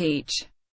teach.